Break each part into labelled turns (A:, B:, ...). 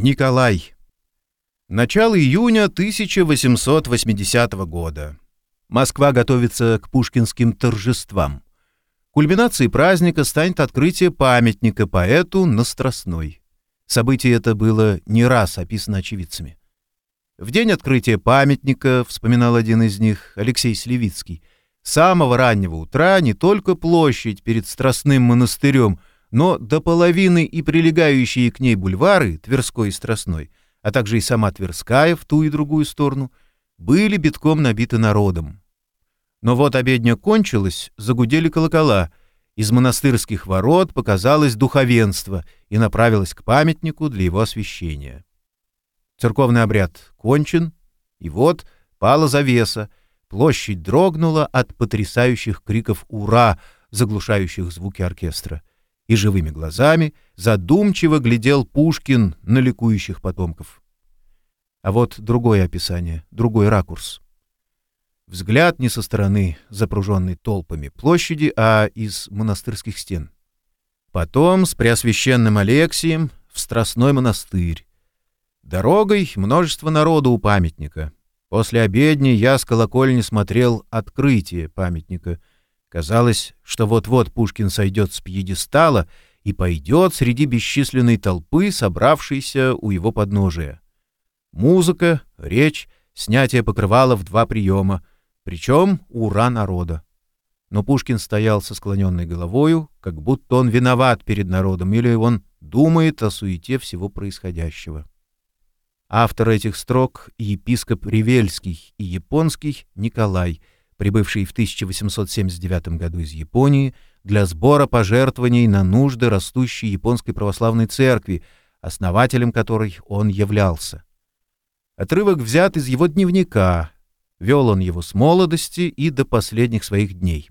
A: Николай. Начало июня 1880 года. Москва готовится к пушкинским торжествам. Кульминацией праздника станет открытие памятника поэту на Страстной. Событие это было не раз описано очевидцами. В день открытия памятника, вспоминал один из них, Алексей Сливицкий, с самого раннего утра не только площадь перед Страстным монастырем, но до половины и прилегающие к ней бульвары, Тверской и Страстной, а также и сама Тверская в ту и другую сторону, были битком набиты народом. Но вот обедня кончилась, загудели колокола, из монастырских ворот показалось духовенство и направилось к памятнику для его освящения. Церковный обряд кончен, и вот пала завеса, площадь дрогнула от потрясающих криков «Ура!», заглушающих звуки оркестра, и живыми глазами задумчиво глядел Пушкин на ликующих потомков. А вот другое описание, другой ракурс. Взгляд не со стороны, запруженной толпами площади, а из монастырских стен. Потом с Преосвященным Алексием в Страстной монастырь. Дорогой множество народу у памятника. После обедни я с колокольни смотрел открытие памятника. Казалось, что вот-вот Пушкин сойдет с пьедестала и пойдет среди бесчисленной толпы, собравшейся у его подножия. Музыка, речь, снятие покрывала в два приема, причем ура народа. Но Пушкин стоял со склоненной головою, как будто он виноват перед народом, или он думает о суете всего происходящего. Автор этих строк — епископ Ревельский и японский Николай, прибывший в 1879 году из Японии для сбора пожертвований на нужды растущей японской православной церкви, основателем которой он являлся. Отрывок взят из его дневника. Вел он его с молодости и до последних своих дней.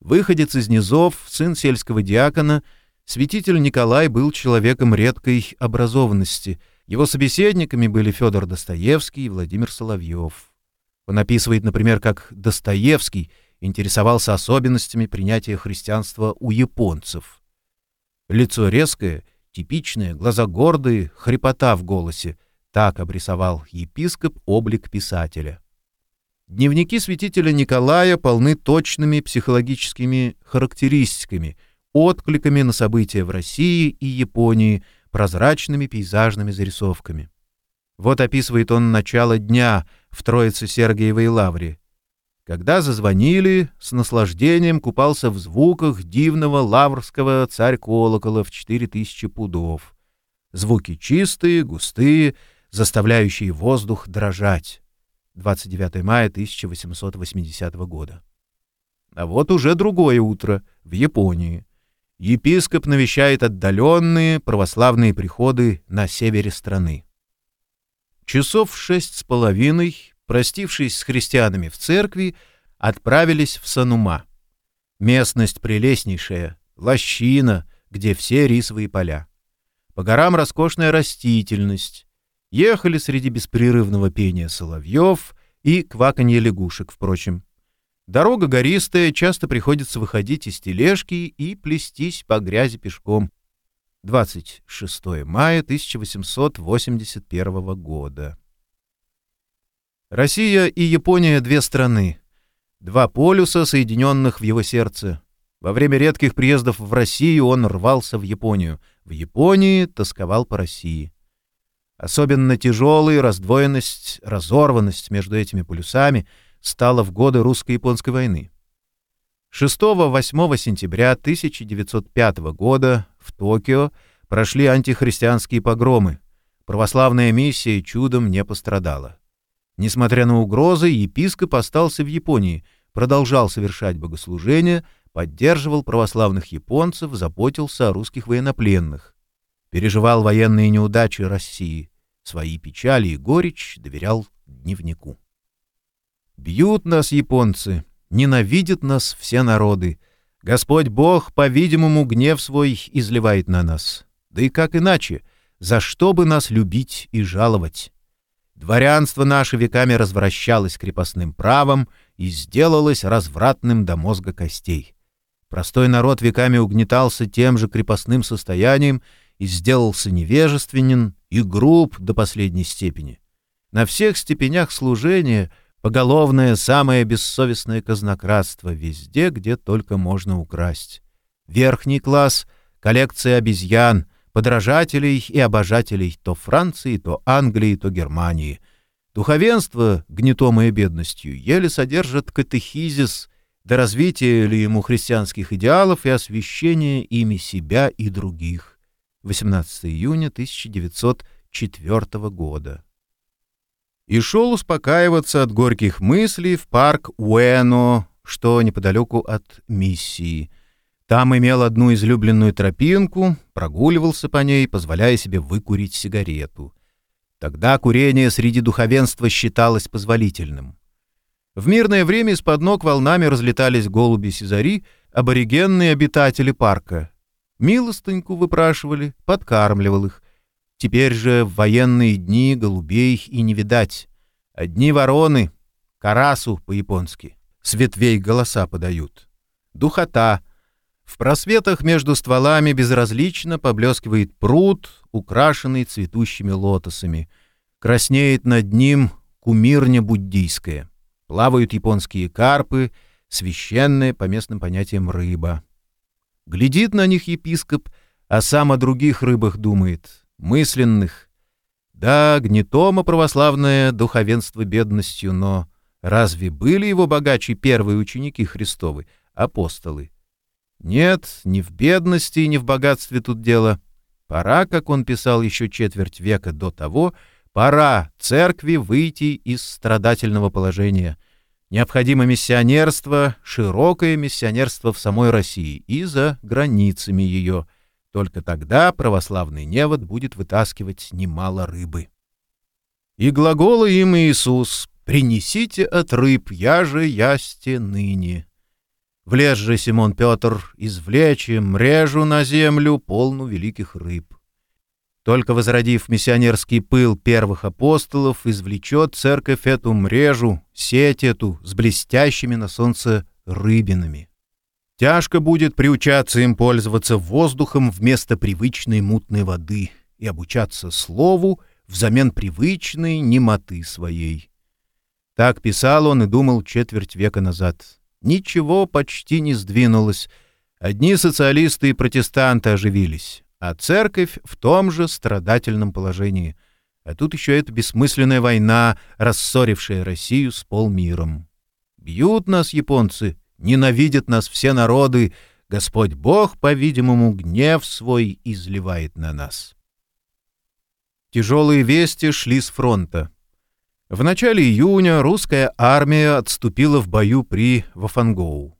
A: Выходец из низов, сын сельского диакона, святитель Николай был человеком редкой образованности. Его собеседниками были Федор Достоевский и Владимир Соловьев. Он описывает, например, как Достоевский интересовался особенностями принятия христианства у японцев. Лицо резкое, типичное, глаза гордые, хрипота в голосе — так обрисовал епископ облик писателя. Дневники святителя Николая полны точными психологическими характеристиками, откликами на события в России и Японии, прозрачными пейзажными зарисовками. Вот описывает он начало дня в Троице Сергиевой Лавре. Когда зазвонили, с наслаждением купался в звуках дивного лаврского царь-колокола в четыре тысячи пудов. Звуки чистые, густые, заставляющие воздух дрожать. 29 мая 1880 года. А вот уже другое утро в Японии. Епископ навещает отдаленные православные приходы на севере страны. Часов в шесть с половиной, простившись с христианами в церкви, отправились в Санума. Местность прелестнейшая, лощина, где все рисовые поля. По горам роскошная растительность, ехали среди беспрерывного пения соловьев и кваканья лягушек, впрочем. Дорога гористая, часто приходится выходить из тележки и плестись по грязи пешком. 26 мая 1881 года. Россия и Япония — две страны, два полюса, соединенных в его сердце. Во время редких приездов в Россию он рвался в Японию, в Японии тосковал по России. Особенно тяжелой раздвоенность, разорванность между этими полюсами стала в годы русско-японской войны. 6-8 сентября 1905 года в Токио прошли антихристианские погромы. Православная миссия чудом не пострадала. Несмотря на угрозы, епископ остался в Японии, продолжал совершать богослужения, поддерживал православных японцев, заботился о русских военнопленных. Переживал военные неудачи России, Свои печали и горечь доверял дневнику. «Бьют нас японцы, ненавидят нас все народы. Господь Бог, по-видимому, гнев свой изливает на нас. Да и как иначе? За что бы нас любить и жаловать?» Дворянство наше веками развращалось крепостным правом и сделалось развратным до мозга костей. Простой народ веками угнетался тем же крепостным состоянием и сделался невежественен и груб до последней степени. На всех степенях служения поголовное самое бессовестное казнократство везде, где только можно украсть. Верхний класс — коллекция обезьян, подражателей и обожателей то Франции, то Англии, то Германии. Духовенство, гнетомое бедностью, еле содержит катехизис до развития ли ему христианских идеалов и освящения ими себя и других. 18 июня 1904 года. И шел успокаиваться от горьких мыслей в парк Уэно, что неподалеку от миссии — там имел одну излюбленную тропинку, прогуливался по ней, позволяя себе выкурить сигарету. Тогда курение среди духовенства считалось позволительным. В мирное время из-под ног волнами разлетались голуби Сизари, аборигенные обитатели парка. Милостыньку выпрашивали, подкармливал их. Теперь же в военные дни голубей и не видать. Одни вороны, карасу по-японски, с ветвей голоса подают. Духота — в просветах между стволами безразлично поблескивает пруд, украшенный цветущими лотосами. Краснеет над ним кумирня буддийская. Плавают японские карпы, священная по местным понятиям рыба. Глядит на них епископ, а сам о других рыбах думает, мысленных. Да, гнетомо православное духовенство бедностью, но разве были его богаче первые ученики Христовы, апостолы? Нет, ни в бедности, ни в богатстве тут дело. Пора, как он писал еще четверть века до того, пора церкви выйти из страдательного положения. Необходимо миссионерство, широкое миссионерство в самой России и за границами ее. Только тогда православный невод будет вытаскивать немало рыбы. И глагола им Иисус «Принесите от рыб, я же ясте ныне». Влез же Симон Петр, извлечем, режу на землю полну великих рыб. Только возродив миссионерский пыл первых апостолов, извлечет церковь эту мрежу, сеть эту с блестящими на солнце рыбинами. Тяжко будет приучаться им пользоваться воздухом вместо привычной мутной воды и обучаться слову взамен привычной немоты своей. Так писал он и думал четверть века назад ничего почти не сдвинулось. Одни социалисты и протестанты оживились, а церковь в том же страдательном положении. А тут еще эта бессмысленная война, рассорившая Россию с полмиром. Бьют нас японцы, ненавидят нас все народы, Господь Бог, по-видимому, гнев свой изливает на нас. Тяжелые вести шли с фронта. В начале июня русская армия отступила в бою при Вафангоу.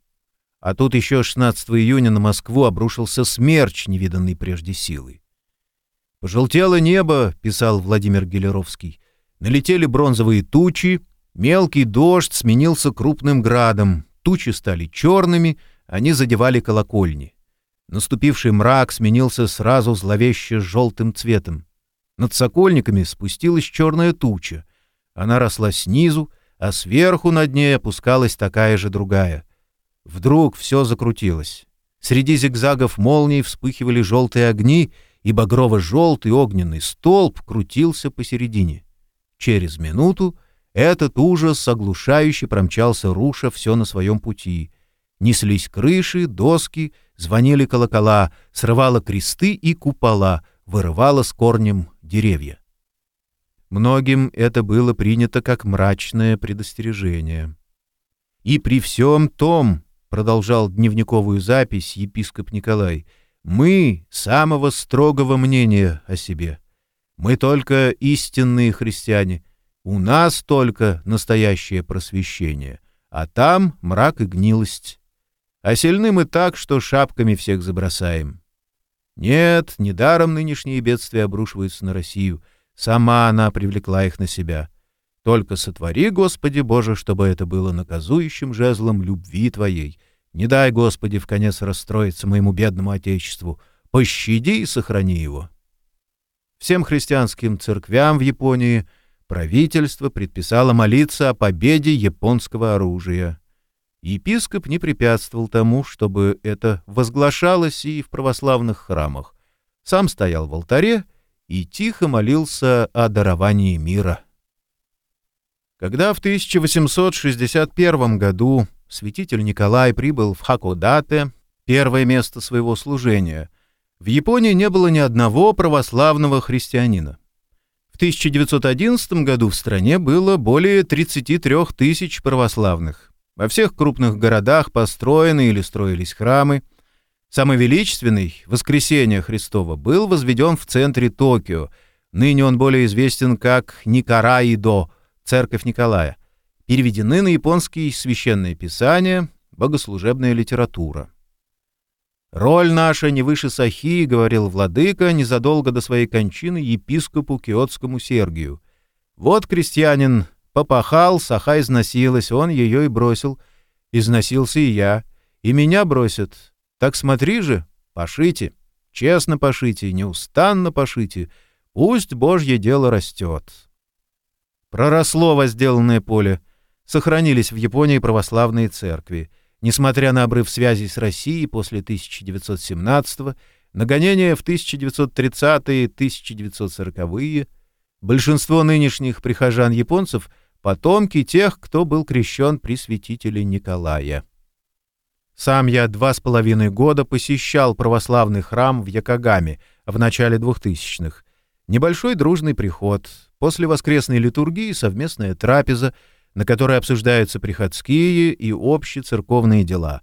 A: А тут еще 16 июня на Москву обрушился смерч невиданной прежде силы. «Пожелтело небо», — писал Владимир Гелеровский. «Налетели бронзовые тучи, мелкий дождь сменился крупным градом, тучи стали черными, они задевали колокольни. Наступивший мрак сменился сразу зловеще желтым цветом. Над сокольниками спустилась черная туча — она росла снизу, а сверху над ней опускалась такая же другая. Вдруг все закрутилось. Среди зигзагов молний вспыхивали желтые огни, и багрово-желтый огненный столб крутился посередине. Через минуту этот ужас оглушающе промчался, руша все на своем пути. Неслись крыши, доски, звонили колокола, срывало кресты и купола, вырывало с корнем деревья. Многим это было принято как мрачное предостережение. «И при всем том, — продолжал дневниковую запись епископ Николай, — мы самого строгого мнения о себе. Мы только истинные христиане, у нас только настоящее просвещение, а там мрак и гнилость. А сильны мы так, что шапками всех забросаем. Нет, недаром нынешние бедствия обрушиваются на Россию — Сама она привлекла их на себя. Только сотвори, Господи Боже, чтобы это было наказующим жезлом любви Твоей. Не дай, Господи, в конец расстроиться моему бедному Отечеству. Пощади и сохрани его. Всем христианским церквям в Японии правительство предписало молиться о победе японского оружия. Епископ не препятствовал тому, чтобы это возглашалось и в православных храмах. Сам стоял в алтаре и тихо молился о даровании мира. Когда в 1861 году святитель Николай прибыл в Хакодате, первое место своего служения, в Японии не было ни одного православного христианина. В 1911 году в стране было более 33 тысяч православных. Во всех крупных городах построены или строились храмы. Самый величественный, Воскресение Христово, был возведен в центре Токио. Ныне он более известен как Никараидо, Церковь Николая. Переведены на японский священное писание, богослужебная литература. «Роль наша не выше Сахи», — говорил владыка незадолго до своей кончины епископу Киотскому Сергию. «Вот крестьянин попахал, Саха износилась, он ее и бросил. Износился и я, и меня бросят. Так смотри же, пошите, честно пошите, неустанно пошите, пусть Божье дело растет». Проросло возделанное поле, сохранились в Японии православные церкви — Несмотря на обрыв связей с Россией после 1917-го, нагонения в 1930-е 1940-е, большинство нынешних прихожан-японцев — потомки тех, кто был крещен при святителе Николая. Сам я два с половиной года посещал православный храм в Якогаме в начале 2000-х. Небольшой дружный приход, после воскресной литургии совместная трапеза — на которой обсуждаются приходские и общецерковные дела.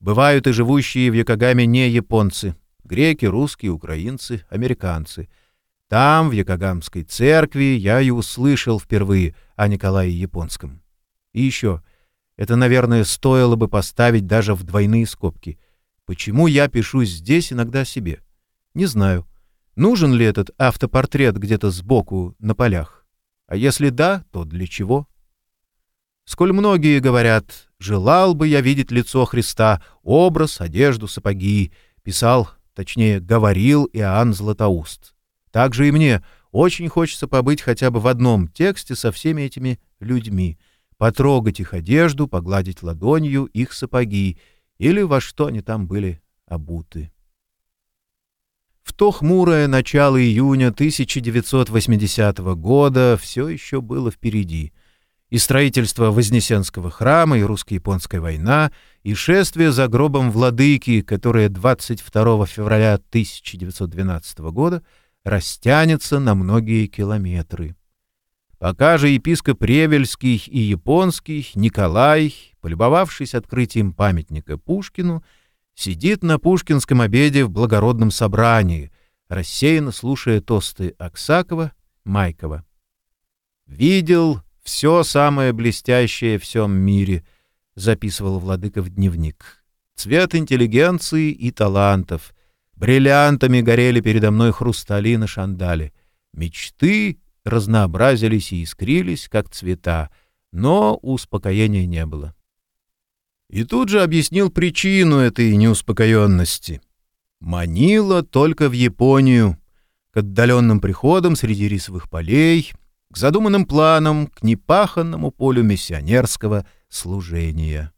A: Бывают и живущие в Якогаме не японцы — греки, русские, украинцы, американцы. Там, в Якогамской церкви, я и услышал впервые о Николае Японском. И еще, это, наверное, стоило бы поставить даже в двойные скобки. Почему я пишу здесь иногда себе? Не знаю. Нужен ли этот автопортрет где-то сбоку на полях? А если да, то для чего? Сколь многие говорят, желал бы я видеть лицо Христа, образ, одежду, сапоги, писал, точнее, говорил Иоанн Златоуст. Также и мне очень хочется побыть хотя бы в одном тексте со всеми этими людьми, потрогать их одежду, погладить ладонью их сапоги или во что они там были обуты. В то хмурое начало июня 1980 года все еще было впереди — и строительство Вознесенского храма, и русско-японская война, и шествие за гробом владыки, которое 22 февраля 1912 года растянется на многие километры. Пока же епископ Ревельский и Японский Николай, полюбовавшись открытием памятника Пушкину, сидит на пушкинском обеде в благородном собрании, рассеянно слушая тосты Аксакова, Майкова. «Видел, все самое блестящее в всем мире, — записывал владыка в дневник. Цвет интеллигенции и талантов. Бриллиантами горели передо мной хрустали на шандале. Мечты разнообразились и искрились, как цвета, но успокоения не было. И тут же объяснил причину этой неуспокоенности. Манила только в Японию, к отдаленным приходам среди рисовых полей — к задуманным планам, к непаханному полю миссионерского служения.